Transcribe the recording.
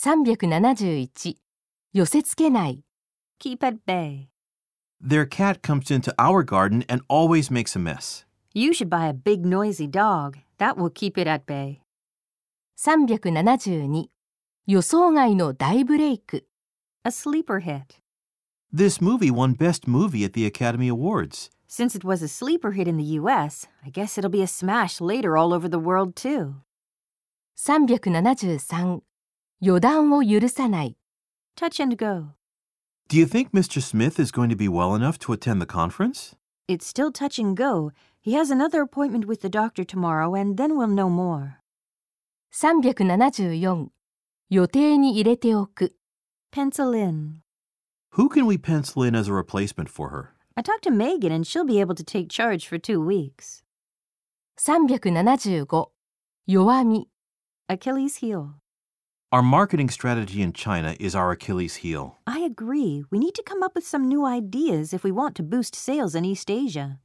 371寄せつけない。 Keep at bay. Their cat comes into our garden and always makes a mess. You should buy a big noisy dog. That will keep it at bay. 372予想外の大ブレイク。 A sleeper hit. This movie won Best Movie at the Academy Awards. Since it was a sleeper hit in the US, I guess it'll be a smash later all over the world too. 373 予断を許さない。 Touch and go. Do you think Mr. Smith is going to be well enough to attend the conference? It's still touch and go. He has another appointment with the doctor tomorrow, and then we'll know more. 374予定に入れておく。 Pencil in. Who can we pencil in as a replacement for her? I talked to Megan, and she'll be able to take charge for two weeks. 375弱み。 Achilles heel. Our marketing strategy in China is our Achilles heel. I agree. We need to come up with some new ideas if we want to boost sales in East Asia.